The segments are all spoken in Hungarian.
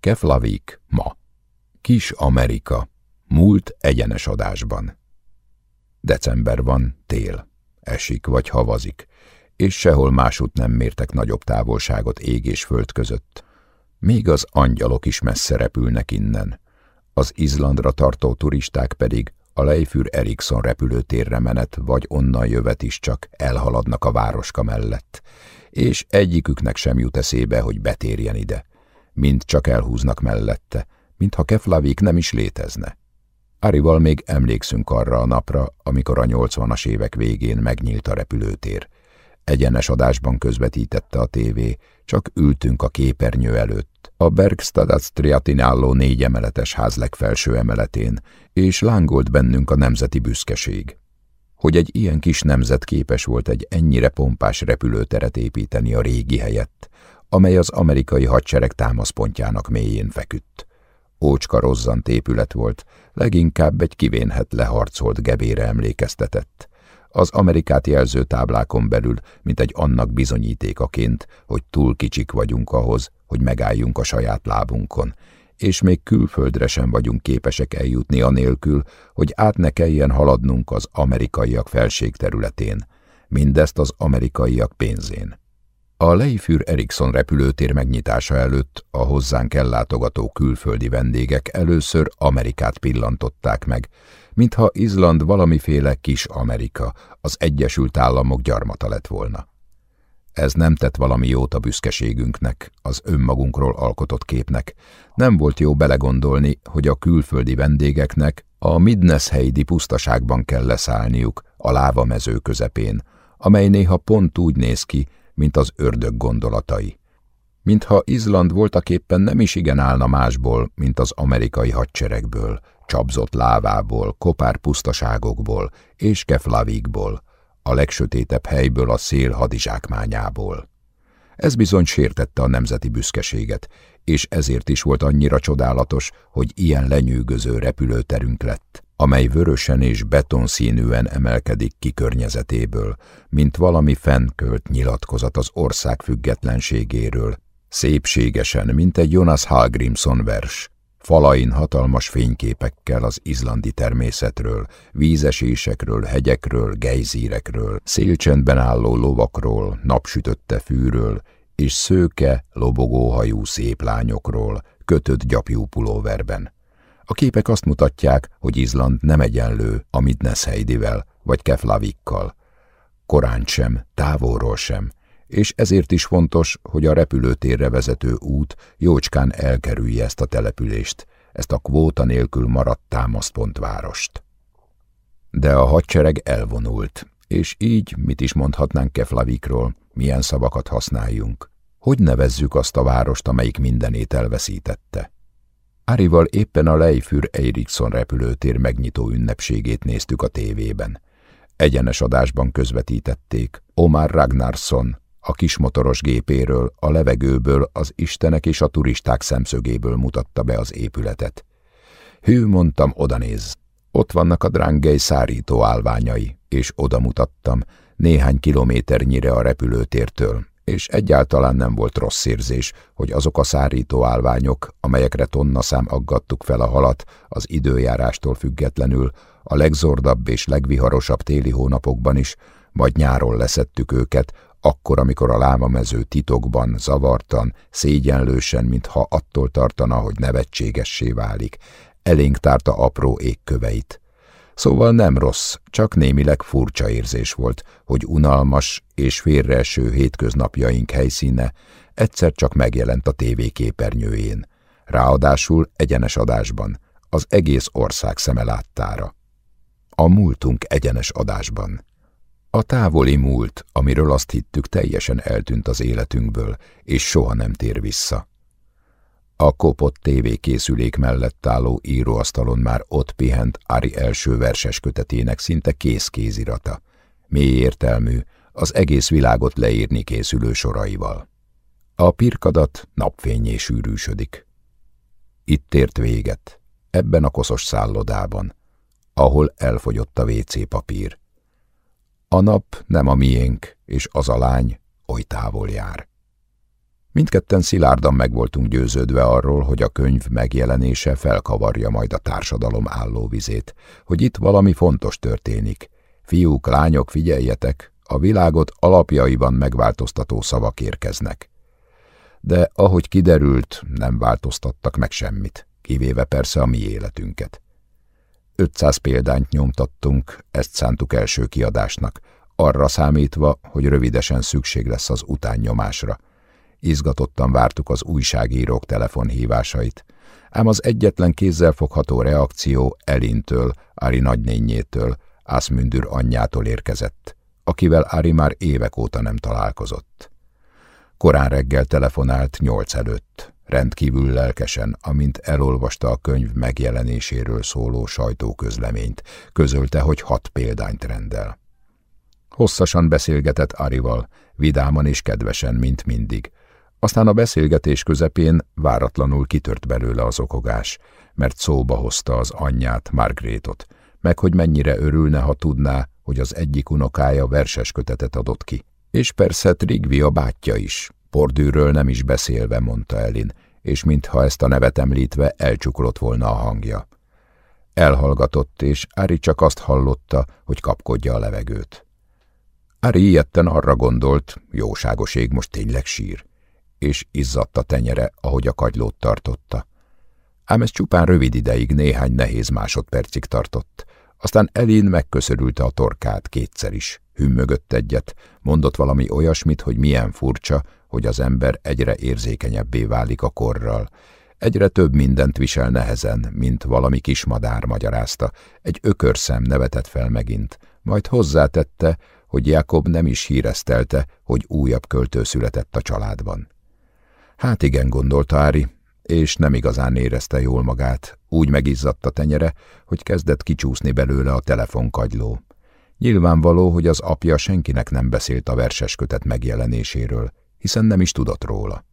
Keflavik ma. Kis Amerika. Múlt egyenes adásban. December van, tél. Esik vagy havazik, és sehol másút nem mértek nagyobb távolságot ég és föld között. Még az angyalok is messze repülnek innen. Az Izlandra tartó turisták pedig a Leifür Eriksson repülőtérre menet, vagy onnan jövet is csak elhaladnak a városka mellett, és egyiküknek sem jut eszébe, hogy betérjen ide. Mind csak elhúznak mellette, mintha Keflavik nem is létezne. Arival még emlékszünk arra a napra, amikor a nyolcvanas évek végén megnyílt a repülőtér. Egyenes adásban közvetítette a tévé, csak ültünk a képernyő előtt, a Bergstadac triatináló négy emeletes ház legfelső emeletén, és lángolt bennünk a nemzeti büszkeség. Hogy egy ilyen kis nemzet képes volt egy ennyire pompás repülőteret építeni a régi helyett, amely az amerikai hadsereg támaszpontjának mélyén feküdt. Ócska rozzant épület volt, leginkább egy kivénhet leharcolt gebére emlékeztetett. Az Amerikát jelző táblákon belül, mint egy annak bizonyítékaként, hogy túl kicsik vagyunk ahhoz, hogy megálljunk a saját lábunkon, és még külföldre sem vagyunk képesek eljutni anélkül, hogy át ne kelljen haladnunk az amerikaiak felségterületén, mindezt az amerikaiak pénzén. A Leifür Eriksson repülőtér megnyitása előtt a hozzánk ellátogató külföldi vendégek először Amerikát pillantották meg, mintha Izland valamiféle kis Amerika, az Egyesült Államok gyarmata lett volna. Ez nem tett valami jót a büszkeségünknek, az önmagunkról alkotott képnek. Nem volt jó belegondolni, hogy a külföldi vendégeknek a Midnesheidi pusztaságban kell leszállniuk, a lávamező közepén, amely néha pont úgy néz ki, mint az ördög gondolatai. Mintha Izland voltaképpen nem is igen állna másból, mint az amerikai hadseregből, csapzott lávából, kopár pusztaságokból és keflavikból, a legsötétebb helyből a szél hadizsákmányából. Ez bizony sértette a nemzeti büszkeséget, és ezért is volt annyira csodálatos, hogy ilyen lenyűgöző repülőterünk lett, amely vörösen és betonszínűen emelkedik ki környezetéből, mint valami fennkölt nyilatkozat az ország függetlenségéről, szépségesen, mint egy Jonas Hallgrimson vers, falain hatalmas fényképekkel az izlandi természetről, vízesésekről, hegyekről, gejzírekről, szélcsendben álló lovakról, napsütötte fűről, és szőke, lobogóhajú szép lányokról, kötött gyapjú pulóverben. A képek azt mutatják, hogy Izland nem egyenlő a Midnesheidivel vagy Keflavikkal. Korán sem, távolról sem, és ezért is fontos, hogy a repülőtérre vezető út jócskán elkerülje ezt a települést, ezt a kvóta nélkül maradt támaszpontvárost. De a hadsereg elvonult, és így mit is mondhatnánk Keflavikról, milyen szavakat használjunk. Hogy nevezzük azt a várost, amelyik mindenét elveszítette? Árival éppen a Leifür Eriksson repülőtér megnyitó ünnepségét néztük a tévében. Egyenes adásban közvetítették Omar Ragnarsson, a kismotoros gépéről, a levegőből, az istenek és a turisták szemszögéből mutatta be az épületet. Hű, mondtam, odanéz. Ott vannak a drángely szárító állványai, és oda mutattam, néhány kilométernyire a repülőtértől, és egyáltalán nem volt rossz érzés, hogy azok a szárító állványok, amelyekre tonnaszám aggattuk fel a halat az időjárástól függetlenül, a legzordabb és legviharosabb téli hónapokban is, majd nyáron leszettük őket, akkor, amikor a lávamező titokban, zavartan, szégyenlősen, mintha attól tartana, hogy nevetségessé válik, elénk tárta apró égköveit. Szóval nem rossz, csak némileg furcsa érzés volt, hogy unalmas és félreeső hétköznapjaink helyszíne egyszer csak megjelent a tévé képernyőjén, ráadásul egyenes adásban, az egész ország szeme láttára. A múltunk egyenes adásban. A távoli múlt, amiről azt hittük teljesen eltűnt az életünkből, és soha nem tér vissza. A kopott tévékészülék mellett álló íróasztalon már ott pihent Ari első verses kötetének szinte kész kézirata, mély értelmű, az egész világot leírni készülő soraival. A pirkadat napfényé sűrűsödik. Itt ért véget, ebben a koszos szállodában, ahol elfogyott a WC papír. A nap nem a miénk, és az a lány oly távol jár. Mindketten szilárdan meg voltunk győződve arról, hogy a könyv megjelenése felkavarja majd a társadalom állóvizét, hogy itt valami fontos történik. Fiúk, lányok, figyeljetek, a világot alapjaiban megváltoztató szavak érkeznek. De ahogy kiderült, nem változtattak meg semmit, kivéve persze a mi életünket. 500 példányt nyomtattunk, ezt szántuk első kiadásnak, arra számítva, hogy rövidesen szükség lesz az utánnyomásra. Izgatottan vártuk az újságírók telefonhívásait, ám az egyetlen kézzelfogható reakció Elintől, Ari nagynényétől, Ászmündür anyjától érkezett, akivel Ari már évek óta nem találkozott. Korán reggel telefonált nyolc előtt, rendkívül lelkesen, amint elolvasta a könyv megjelenéséről szóló sajtóközleményt, közölte, hogy hat példányt rendel. Hosszasan beszélgetett Arival, vidáman és kedvesen, mint mindig. Aztán a beszélgetés közepén váratlanul kitört belőle az okogás, mert szóba hozta az anyját, Margrétot, meg hogy mennyire örülne, ha tudná, hogy az egyik unokája verses kötetet adott ki. És persze Trigvi a bátyja is, Pordűről nem is beszélve, mondta Elin, és mintha ezt a nevet említve elcsuklott volna a hangja. Elhallgatott, és Ári csak azt hallotta, hogy kapkodja a levegőt. Ári ilyetten arra gondolt, jóságos ég most tényleg sír, és izzadt a tenyere, ahogy a kagylót tartotta. Ám ez csupán rövid ideig, néhány nehéz másodpercig tartott. Aztán Elin megköszörülte a torkát kétszer is, hümmögött egyet, mondott valami olyasmit, hogy milyen furcsa, hogy az ember egyre érzékenyebbé válik a korral. Egyre több mindent visel nehezen, mint valami kismadár magyarázta. Egy ökörszem nevetett fel megint, majd hozzátette, hogy Jakob nem is híresztelte, hogy újabb költő született a családban. Hát igen, gondolta Ári, és nem igazán érezte jól magát, úgy megizzadt a tenyere, hogy kezdett kicsúszni belőle a telefonkagyló. Nyilvánvaló, hogy az apja senkinek nem beszélt a verseskötet megjelenéséről, hiszen nem is tudott róla.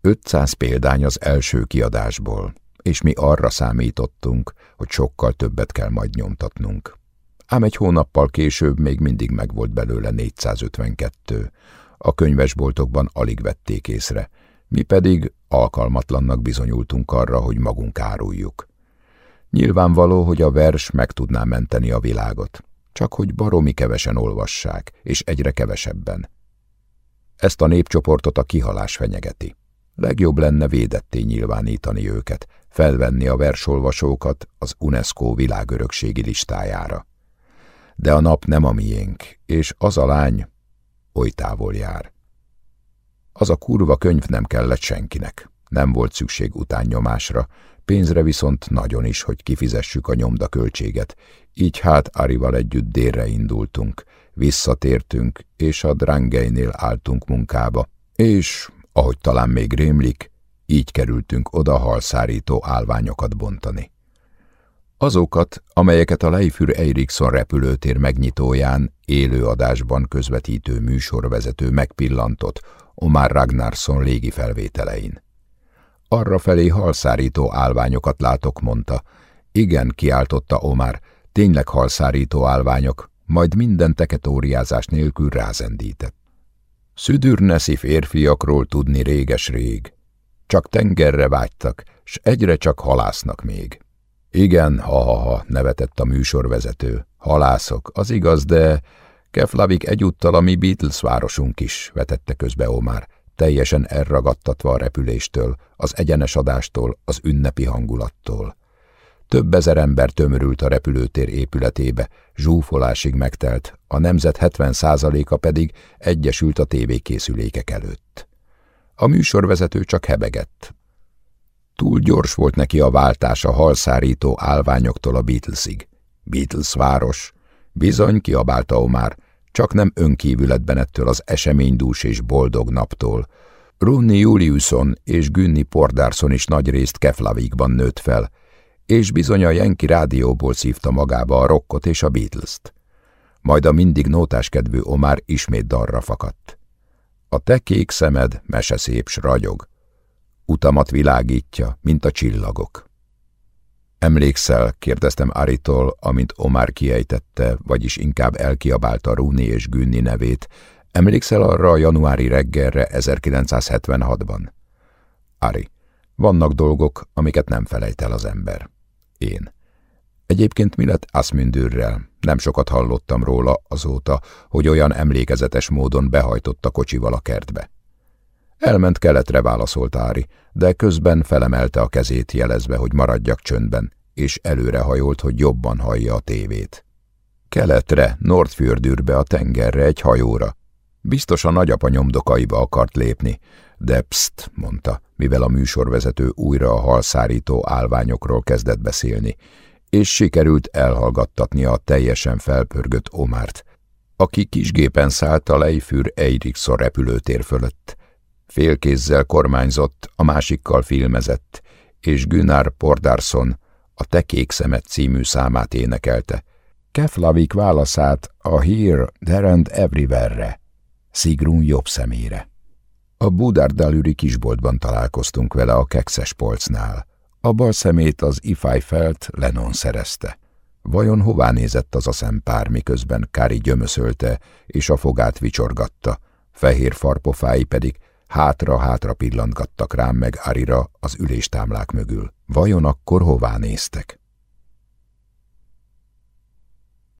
500 példány az első kiadásból, és mi arra számítottunk, hogy sokkal többet kell majd nyomtatnunk. Ám egy hónappal később még mindig megvolt belőle 452. A könyvesboltokban alig vették észre, mi pedig alkalmatlannak bizonyultunk arra, hogy magunk áruljuk. Nyilvánvaló, hogy a vers meg tudná menteni a világot, csak hogy baromi kevesen olvassák, és egyre kevesebben. Ezt a népcsoportot a kihalás fenyegeti. Legjobb lenne védetté nyilvánítani őket, felvenni a versolvasókat az UNESCO világörökségi listájára. De a nap nem a miénk, és az a lány oly távol jár. Az a kurva könyv nem kellett senkinek. Nem volt szükség utánnyomásra, pénzre viszont nagyon is, hogy kifizessük a nyomdaköltséget, így hát Arival együtt délre indultunk, visszatértünk, és a Drangeinél álltunk munkába, és, ahogy talán még rémlik, így kerültünk oda halszárító állványokat bontani. Azokat, amelyeket a Leifür Eiríksson repülőtér megnyitóján élőadásban közvetítő műsorvezető megpillantott Omar Ragnarsson légi felvételein. Arra felé halszárító állványokat látok, mondta. Igen, kiáltotta Omar, tényleg halszárító állványok, majd minden teketóriázás nélkül rázendített. Szüdürneszi férfiakról tudni réges-rég. Csak tengerre vágytak, s egyre csak halásznak még. Igen, ha-ha-ha, nevetett a műsorvezető. Halászok, az igaz, de Keflavik egyúttal a mi Beatles városunk is, vetette közbe Omar, teljesen elragadtatva a repüléstől, az egyenes adástól, az ünnepi hangulattól. Több ezer ember tömörült a repülőtér épületébe, zsúfolásig megtelt, a nemzet 70%-a pedig egyesült a tévékészülékek előtt. A műsorvezető csak hebegett. Túl gyors volt neki a váltás a halszárító állványoktól a Beatlesig. Beatles város. Bizony, kiabálta Omar, csak nem önkívületben ettől az eseménydús és boldog naptól. Runni Juliusson és Günni Pordarson is nagy részt Keflavikban nőtt fel, és bizony a Yankee rádióból szívta magába a rockot és a Beatles-t. Majd a mindig nótáskedvű Omar ismét darra fakadt. A te kék szemed meseszép s ragyog. Utamat világítja, mint a csillagok. Emlékszel, kérdeztem Aritól, amint Omar kiejtette, vagyis inkább elkiabálta Rúni és Günni nevét, Emlékszel arra a januári reggelre 1976-ban? Ari, vannak dolgok, amiket nem felejt el az ember. Én. Egyébként mi lett Asmündürrel? Nem sokat hallottam róla azóta, hogy olyan emlékezetes módon behajtott a kocsival a kertbe. Elment keletre, válaszolt Ári, de közben felemelte a kezét jelezve, hogy maradjak csöndben, és előrehajolt, hogy jobban hallja a tévét. Keletre, Nordfjördürbe, a tengerre, egy hajóra. Biztosan nagyapa nyomdokaiba akart lépni, de pszt, mondta, mivel a műsorvezető újra a halszárító állványokról kezdett beszélni, és sikerült elhallgattatnia a teljesen felpörgött Omárt, aki kisgépen szállt a Leifür Eiriksson repülőtér fölött. Félkézzel kormányzott, a másikkal filmezett, és Gunnar Pordarsson a Te kék szemet című számát énekelte. Keflavik válaszát a Here, There and Everywhere-re, Sigrun jobb szemére. A Budárdalüri kisboltban találkoztunk vele a kekszes polcnál. A bal szemét az felt Lennon szerezte. Vajon hová nézett az a szempár, miközben Kári gyömöszölte és a fogát vicsorgatta, fehér farpofái pedig hátra-hátra pillantgattak rám meg Arira az üléstámlák mögül. Vajon akkor hová néztek?